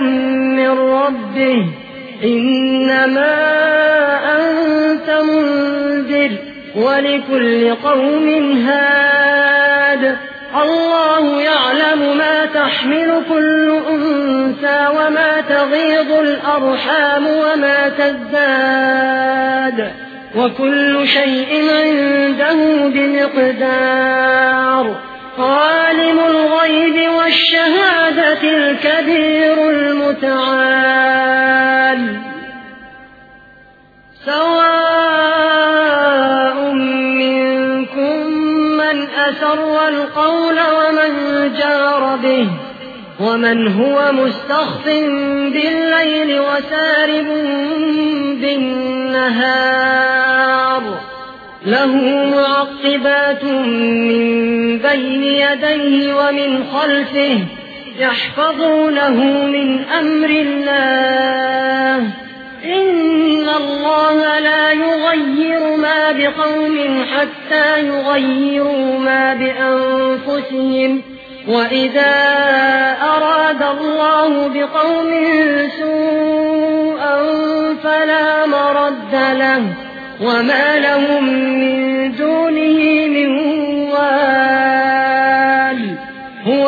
من ربه. إنما أنت منذر ولكل قوم هاد. الله يعلم ما تحمل كل أنثى وما تغيض الأرحام وما تزداد. وكل شيء عنده بمقدار. عالم الغيب والشهادة الكبير. المتعال سواء منكم من أسر القول ومن جار به ومن هو مستخف بالليل وسارب بالنهار له معقبات من بين يديه ومن خلفه يحفظونه من أمر الله. إن الله لا يغير ما بقوم حتى يغيروا ما بأنفسهم. وإذا أراد الله بقوم سوءا فلا مرد له. وما لهم من دونه من وال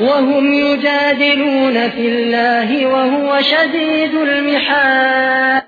وهم يجادلون في الله وهو شديد المحال.